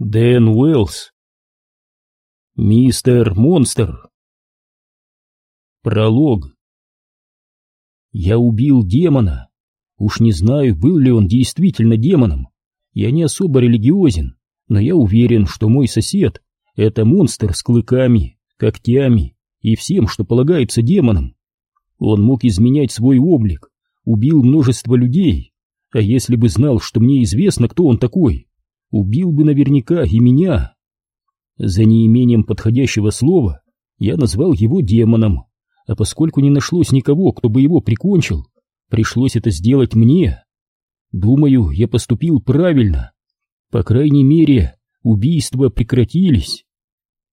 Дэн Уэллс Мистер Монстр Пролог Я убил демона. Уж не знаю, был ли он действительно демоном. Я не особо религиозен, но я уверен, что мой сосед — это монстр с клыками, когтями и всем, что полагается демонам. Он мог изменять свой облик, убил множество людей, а если бы знал, что мне известно, кто он такой, убил бы наверняка и меня. За неимением подходящего слова я назвал его демоном, а поскольку не нашлось никого, кто бы его прикончил, пришлось это сделать мне. Думаю, я поступил правильно. По крайней мере, убийства прекратились.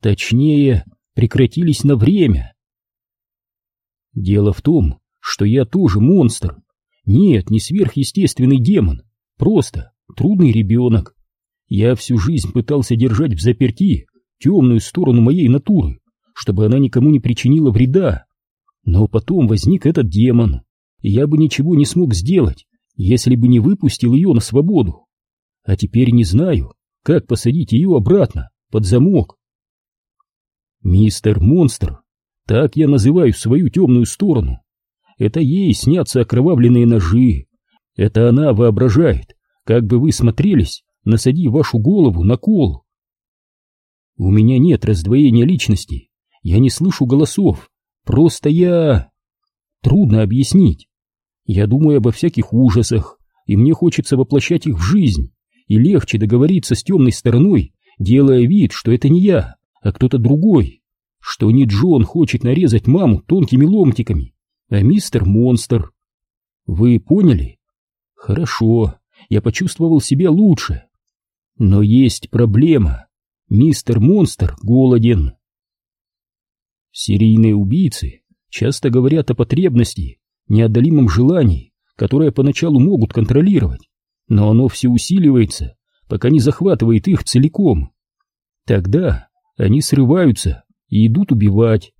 Точнее, прекратились на время. Дело в том, что я тоже монстр. Нет, не сверхъестественный демон, просто трудный ребенок, я всю жизнь пытался держать в заперти темную сторону моей натуры, чтобы она никому не причинила вреда. Но потом возник этот демон, и я бы ничего не смог сделать, если бы не выпустил ее на свободу. А теперь не знаю, как посадить ее обратно, под замок. Мистер Монстр, так я называю свою темную сторону. Это ей снятся окровавленные ножи. Это она воображает, как бы вы смотрелись насади вашу голову на кол. У меня нет раздвоения личности, я не слышу голосов, просто я... Трудно объяснить. Я думаю обо всяких ужасах, и мне хочется воплощать их в жизнь, и легче договориться с темной стороной, делая вид, что это не я, а кто-то другой, что не Джон хочет нарезать маму тонкими ломтиками, а мистер Монстр. Вы поняли? Хорошо, я почувствовал себя лучше. Но есть проблема. Мистер Монстр голоден. Серийные убийцы часто говорят о потребности, неотдалимом желании, которое поначалу могут контролировать, но оно все усиливается, пока не захватывает их целиком. Тогда они срываются и идут убивать.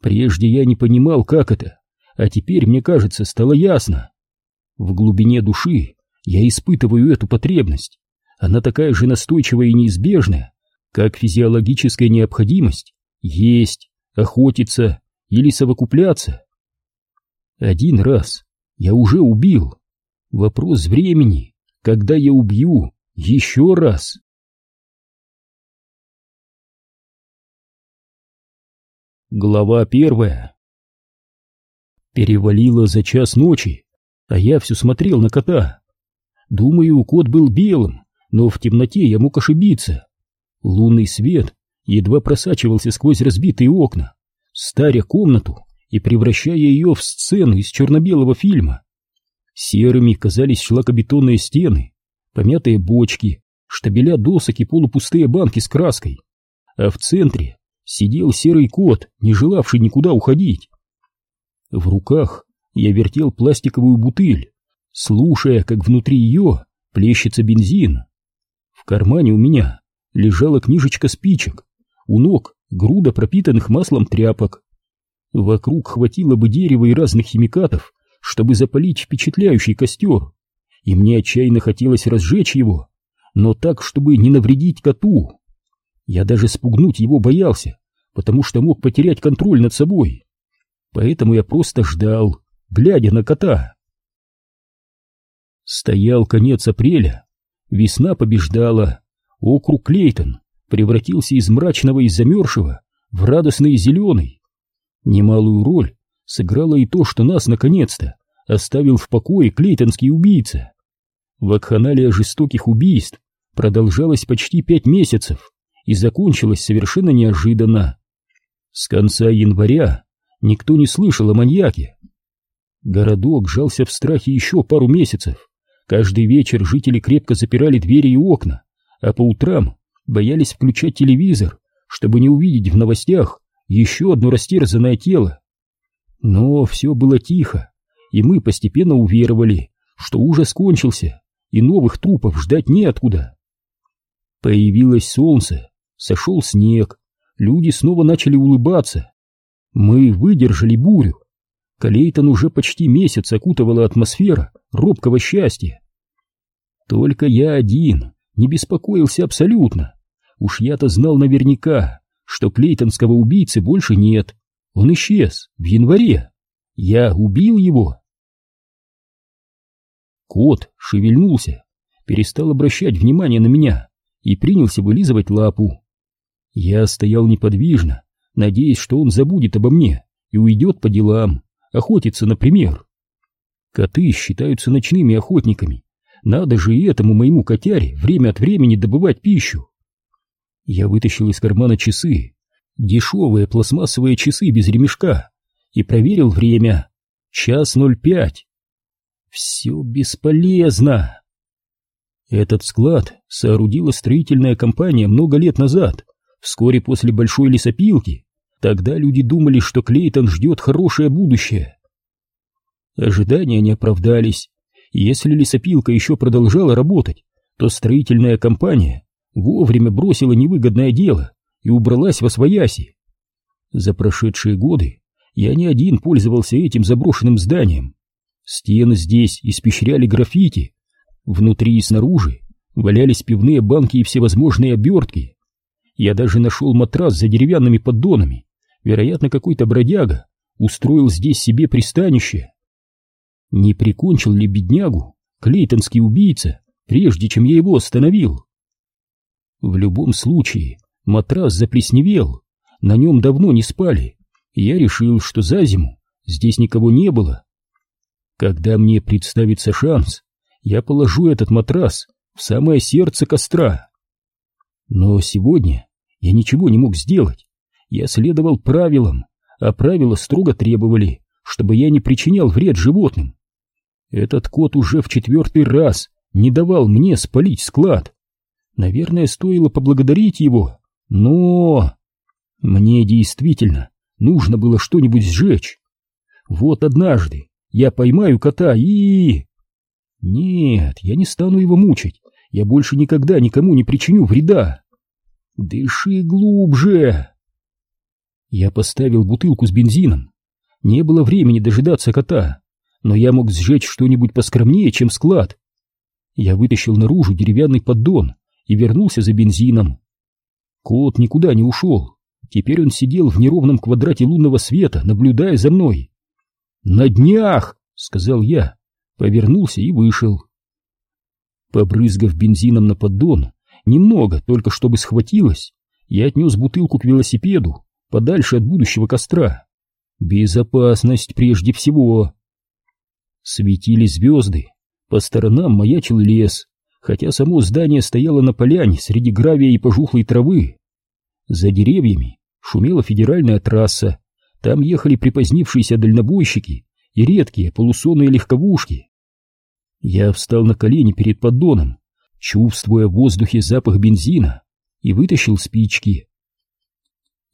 Прежде я не понимал, как это, а теперь, мне кажется, стало ясно. В глубине души я испытываю эту потребность, она такая же настойчивая и неизбежная, как физиологическая необходимость есть, охотиться или совокупляться. Один раз я уже убил. Вопрос времени, когда я убью еще раз. Глава первая Перевалило за час ночи, а я все смотрел на кота. Думаю, кот был белым, но в темноте я мог ошибиться. Лунный свет едва просачивался сквозь разбитые окна, старя комнату и превращая ее в сцену из черно-белого фильма. Серыми казались шлакобетонные стены, помятые бочки, штабеля досок и полупустые банки с краской. А в центре сидел серый кот, не желавший никуда уходить. В руках я вертел пластиковую бутыль, слушая, как внутри ее плещется бензин. В кармане у меня лежала книжечка спичек, у ног груда пропитанных маслом тряпок. Вокруг хватило бы дерева и разных химикатов, чтобы запалить впечатляющий костер, и мне отчаянно хотелось разжечь его, но так, чтобы не навредить коту. Я даже спугнуть его боялся, потому что мог потерять контроль над собой. Поэтому я просто ждал, глядя на кота. Стоял конец апреля, Весна побеждала. Округ Клейтон превратился из мрачного и замерзшего в радостный и зеленый. Немалую роль сыграло и то, что нас, наконец-то, оставил в покое клейтонский убийца. Вакханалия жестоких убийств продолжалась почти пять месяцев и закончилась совершенно неожиданно. С конца января никто не слышал о маньяке. Городок жался в страхе еще пару месяцев, Каждый вечер жители крепко запирали двери и окна, а по утрам боялись включать телевизор, чтобы не увидеть в новостях еще одно растерзанное тело. Но все было тихо, и мы постепенно уверовали, что ужас кончился, и новых трупов ждать неоткуда. Появилось солнце, сошел снег, люди снова начали улыбаться. Мы выдержали бурю, Калейтон уже почти месяц окутывала атмосфера робкого счастья. Только я один не беспокоился абсолютно. Уж я-то знал наверняка, что клейтонского убийцы больше нет. Он исчез в январе. Я убил его. Кот шевельнулся, перестал обращать внимание на меня и принялся вылизывать лапу. Я стоял неподвижно, надеясь, что он забудет обо мне и уйдет по делам, охотиться, например. Коты считаются ночными охотниками. Надо же и этому моему котяре время от времени добывать пищу. Я вытащил из кармана часы, дешевые пластмассовые часы без ремешка, и проверил время. Час ноль пять. Все бесполезно. Этот склад соорудила строительная компания много лет назад, вскоре после большой лесопилки. Тогда люди думали, что Клейтон ждет хорошее будущее. Ожидания не оправдались. Если лесопилка еще продолжала работать, то строительная компания вовремя бросила невыгодное дело и убралась во свояси. За прошедшие годы я не один пользовался этим заброшенным зданием. Стены здесь испещряли граффити, внутри и снаружи валялись пивные банки и всевозможные обертки. Я даже нашел матрас за деревянными поддонами. Вероятно, какой-то бродяга устроил здесь себе пристанище. Не прикончил ли беднягу клейтонский убийца, прежде чем я его остановил? В любом случае, матрас заплесневел, на нем давно не спали, и я решил, что за зиму здесь никого не было. Когда мне представится шанс, я положу этот матрас в самое сердце костра. Но сегодня я ничего не мог сделать. Я следовал правилам, а правила строго требовали, чтобы я не причинял вред животным. Этот кот уже в четвертый раз не давал мне спалить склад. Наверное, стоило поблагодарить его, но... Мне действительно нужно было что-нибудь сжечь. Вот однажды я поймаю кота и... Нет, я не стану его мучить. Я больше никогда никому не причиню вреда. Дыши глубже. Я поставил бутылку с бензином. Не было времени дожидаться кота, но я мог сжечь что-нибудь поскромнее, чем склад. Я вытащил наружу деревянный поддон и вернулся за бензином. Кот никуда не ушел. Теперь он сидел в неровном квадрате лунного света, наблюдая за мной. «На днях!» — сказал я, повернулся и вышел. Побрызгав бензином на поддон, немного, только чтобы схватилось, я отнес бутылку к велосипеду, подальше от будущего костра. Безопасность прежде всего. Светили звезды, по сторонам маячил лес, хотя само здание стояло на поляне среди гравия и пожухлой травы. За деревьями шумела федеральная трасса, там ехали припозднившиеся дальнобойщики и редкие полусонные легковушки. Я встал на колени перед поддоном, чувствуя в воздухе запах бензина, и вытащил спички.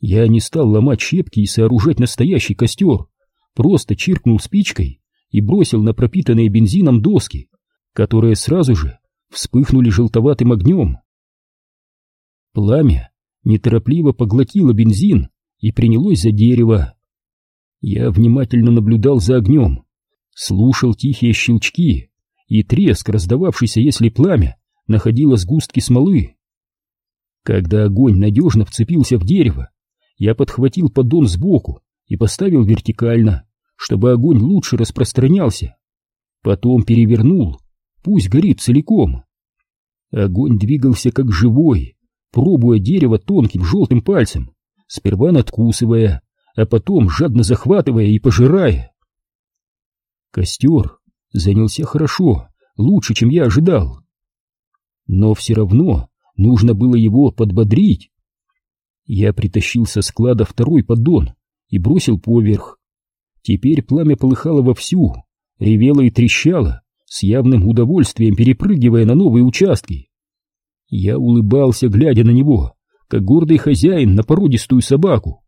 Я не стал ломать щепки и сооружать настоящий костер, просто чиркнул спичкой и бросил на пропитанные бензином доски, которые сразу же вспыхнули желтоватым огнем. Пламя неторопливо поглотило бензин и принялось за дерево. Я внимательно наблюдал за огнем, слушал тихие щелчки и треск, раздававшийся, если пламя находило сгустки смолы. Когда огонь надежно вцепился в дерево, я подхватил поддон сбоку и поставил вертикально, чтобы огонь лучше распространялся. Потом перевернул Пусть горит целиком. Огонь двигался как живой, пробуя дерево тонким желтым пальцем, сперва надкусывая, а потом жадно захватывая и пожирая. Костер занялся хорошо, лучше, чем я ожидал. Но все равно нужно было его подбодрить. Я притащил со склада второй поддон и бросил поверх. Теперь пламя полыхало вовсю, ревело и трещало, с явным удовольствием перепрыгивая на новые участки. Я улыбался, глядя на него, как гордый хозяин на породистую собаку.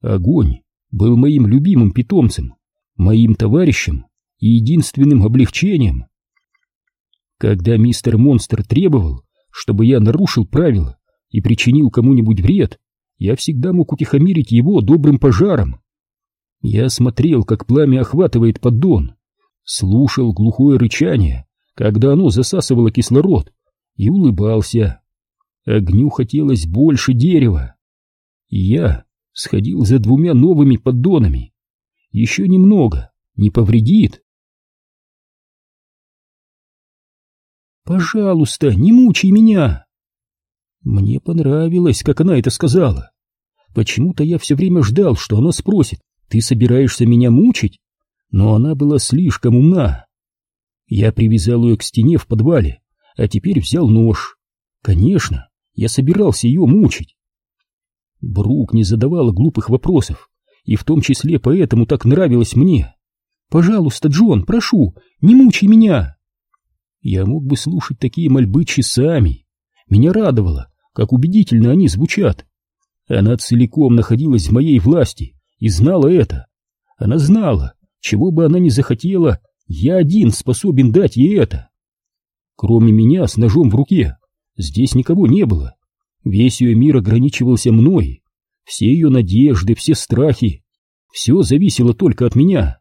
Огонь был моим любимым питомцем, моим товарищем и единственным облегчением. Когда мистер Монстр требовал, чтобы я нарушил правила и причинил кому-нибудь вред, я всегда мог утихомирить его добрым пожаром. Я смотрел, как пламя охватывает поддон, слушал глухое рычание, когда оно засасывало кислород, и улыбался. Огню хотелось больше дерева. И я сходил за двумя новыми поддонами. Еще немного, не повредит. «Пожалуйста, не мучай меня!» Мне понравилось, как она это сказала. Почему-то я все время ждал, что она спросит, «Ты собираешься меня мучить?» Но она была слишком умна. Я привязал ее к стене в подвале, а теперь взял нож. Конечно, я собирался ее мучить. Брук не задавала глупых вопросов, и в том числе поэтому так нравилось мне. «Пожалуйста, Джон, прошу, не мучай меня!» Я мог бы слушать такие мольбы часами. Меня радовало, как убедительно они звучат. Она целиком находилась в моей власти и знала это. Она знала, чего бы она ни захотела, я один способен дать ей это. Кроме меня с ножом в руке, здесь никого не было. Весь ее мир ограничивался мной. Все ее надежды, все страхи. Все зависело только от меня.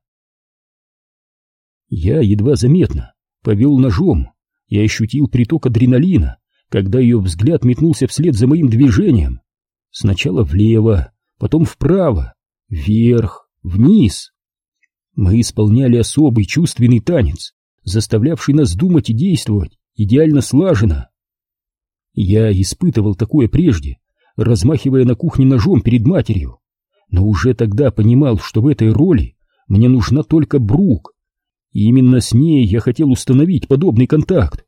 Я едва заметно повел ножом и ощутил приток адреналина, когда ее взгляд метнулся вслед за моим движением. Сначала влево, потом вправо, вверх, вниз. Мы исполняли особый чувственный танец, заставлявший нас думать и действовать идеально слаженно. Я испытывал такое прежде, размахивая на кухне ножом перед матерью, но уже тогда понимал, что в этой роли мне нужна только Брук, и именно с ней я хотел установить подобный контакт.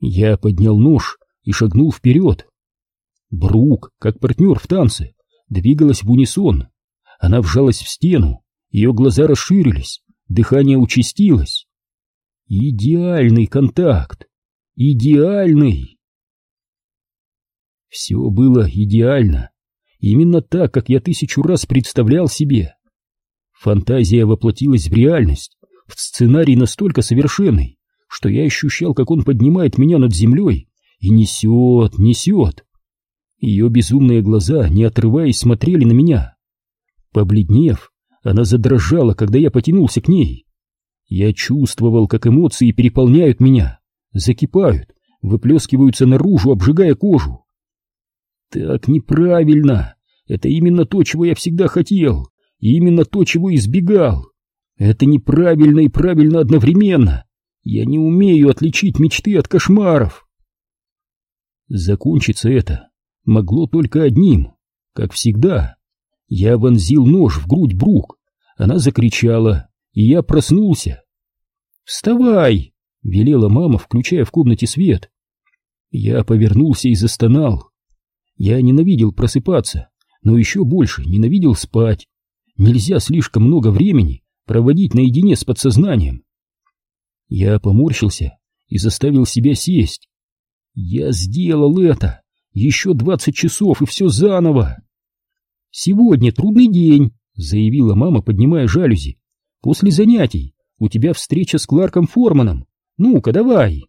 Я поднял нож и шагнул вперед. Брук, как партнер в танце, двигалась в унисон. Она вжалась в стену, ее глаза расширились, дыхание участилось. Идеальный контакт! Идеальный! Все было идеально. Именно так, как я тысячу раз представлял себе. Фантазия воплотилась в реальность, сценарий настолько совершенный, что я ощущал, как он поднимает меня над землей и несет, несет. Ее безумные глаза, не отрываясь, смотрели на меня. Побледнев, она задрожала, когда я потянулся к ней. Я чувствовал, как эмоции переполняют меня, закипают, выплескиваются наружу, обжигая кожу. Так неправильно. Это именно то, чего я всегда хотел, и именно то, чего избегал. Это неправильно и правильно одновременно. Я не умею отличить мечты от кошмаров. Закончиться это могло только одним. Как всегда, я вонзил нож в грудь Брук. Она закричала, и я проснулся. «Вставай!» — велела мама, включая в комнате свет. Я повернулся и застонал. Я ненавидел просыпаться, но еще больше ненавидел спать. Нельзя слишком много времени проводить наедине с подсознанием. Я поморщился и заставил себя сесть. Я сделал это! Еще двадцать часов, и все заново! Сегодня трудный день, заявила мама, поднимая жалюзи. После занятий у тебя встреча с Кларком Форманом. Ну-ка, давай.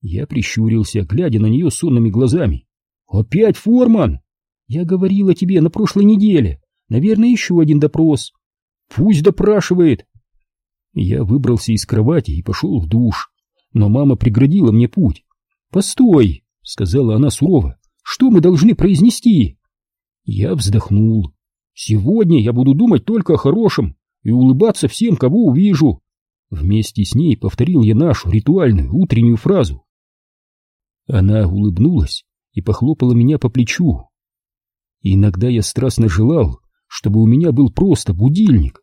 Я прищурился, глядя на нее сонными глазами. Опять Форман? Я говорила тебе на прошлой неделе. Наверное, еще один допрос. Пусть допрашивает, я выбрался из кровати и пошел в душ, но мама преградила мне путь. «Постой!» — сказала она сурово. «Что мы должны произнести?» Я вздохнул. «Сегодня я буду думать только о хорошем и улыбаться всем, кого увижу». Вместе с ней повторил я нашу ритуальную утреннюю фразу. Она улыбнулась и похлопала меня по плечу. Иногда я страстно желал, чтобы у меня был просто будильник.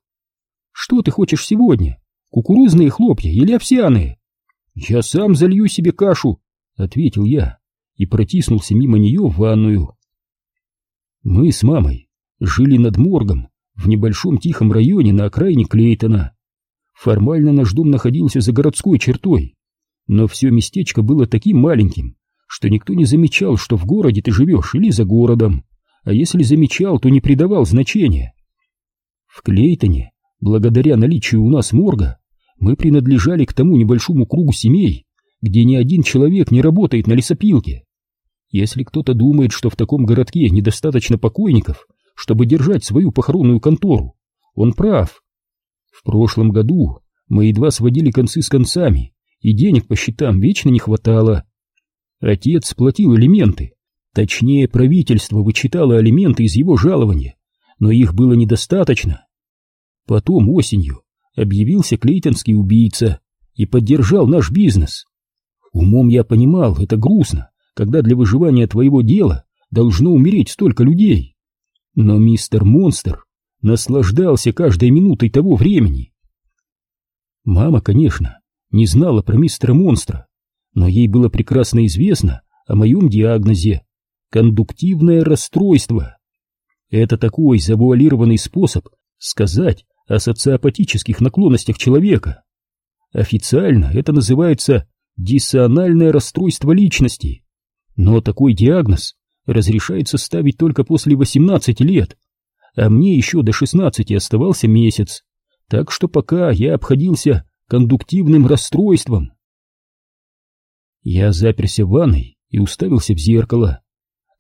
«Что ты хочешь сегодня? Кукурузные хлопья или овсяные? Я сам залью себе кашу, ответил я и протиснулся мимо нее в ванную. Мы с мамой жили над моргом в небольшом тихом районе на окраине Клейтона. Формально наш дом находился за городской чертой, но все местечко было таким маленьким, что никто не замечал, что в городе ты живешь или за городом, а если замечал, то не придавал значения. В Клейтоне, благодаря наличию у нас морга, мы принадлежали к тому небольшому кругу семей, где ни один человек не работает на лесопилке. Если кто-то думает, что в таком городке недостаточно покойников, чтобы держать свою похоронную контору, он прав. В прошлом году мы едва сводили концы с концами, и денег по счетам вечно не хватало. Отец платил элементы, точнее правительство вычитало алименты из его жалования, но их было недостаточно. Потом осенью объявился клейтонский убийца и поддержал наш бизнес. Умом я понимал, это грустно, когда для выживания твоего дела должно умереть столько людей. Но мистер Монстр наслаждался каждой минутой того времени. Мама, конечно, не знала про мистера Монстра, но ей было прекрасно известно о моем диагнозе — кондуктивное расстройство. Это такой завуалированный способ сказать о социопатических наклонностях человека. Официально это называется диссональное расстройство личности, но такой диагноз разрешается ставить только после 18 лет, а мне еще до 16 оставался месяц, так что пока я обходился кондуктивным расстройством. Я заперся в ванной и уставился в зеркало.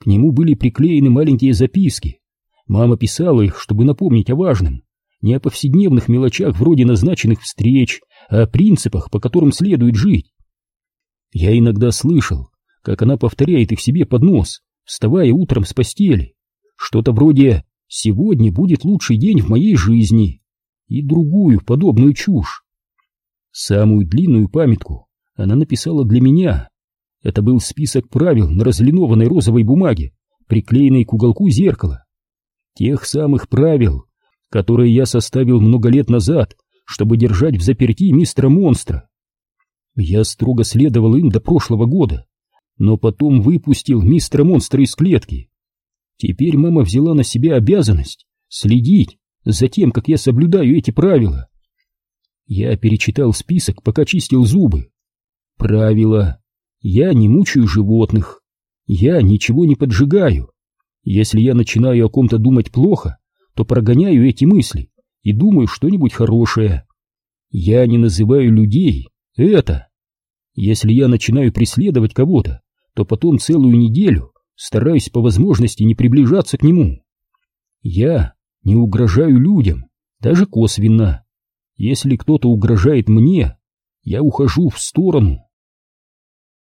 Нему были приклеены маленькие записки. Мама писала их, чтобы напомнить о важном, не о повседневных мелочах вроде назначенных встреч, а о принципах, по которым следует жить. Я иногда слышал, как она повторяет их себе под нос, вставая утром с постели. Что-то вроде «сегодня будет лучший день в моей жизни» и другую подобную чушь. Самую длинную памятку она написала для меня. Это был список правил на разлинованной розовой бумаге, приклеенной к уголку зеркала. Тех самых правил, которые я составил много лет назад, чтобы держать в заперти мистера Монстра. Я строго следовал им до прошлого года, но потом выпустил мистера Монстра из клетки. Теперь мама взяла на себя обязанность следить за тем, как я соблюдаю эти правила. Я перечитал список, пока чистил зубы. Правила. Я не мучаю животных. Я ничего не поджигаю. Если я начинаю о ком-то думать плохо, то прогоняю эти мысли и думаю что-нибудь хорошее. Я не называю людей это. Если я начинаю преследовать кого-то, то потом целую неделю стараюсь по возможности не приближаться к нему. Я не угрожаю людям, даже косвенно. Если кто-то угрожает мне, я ухожу в сторону.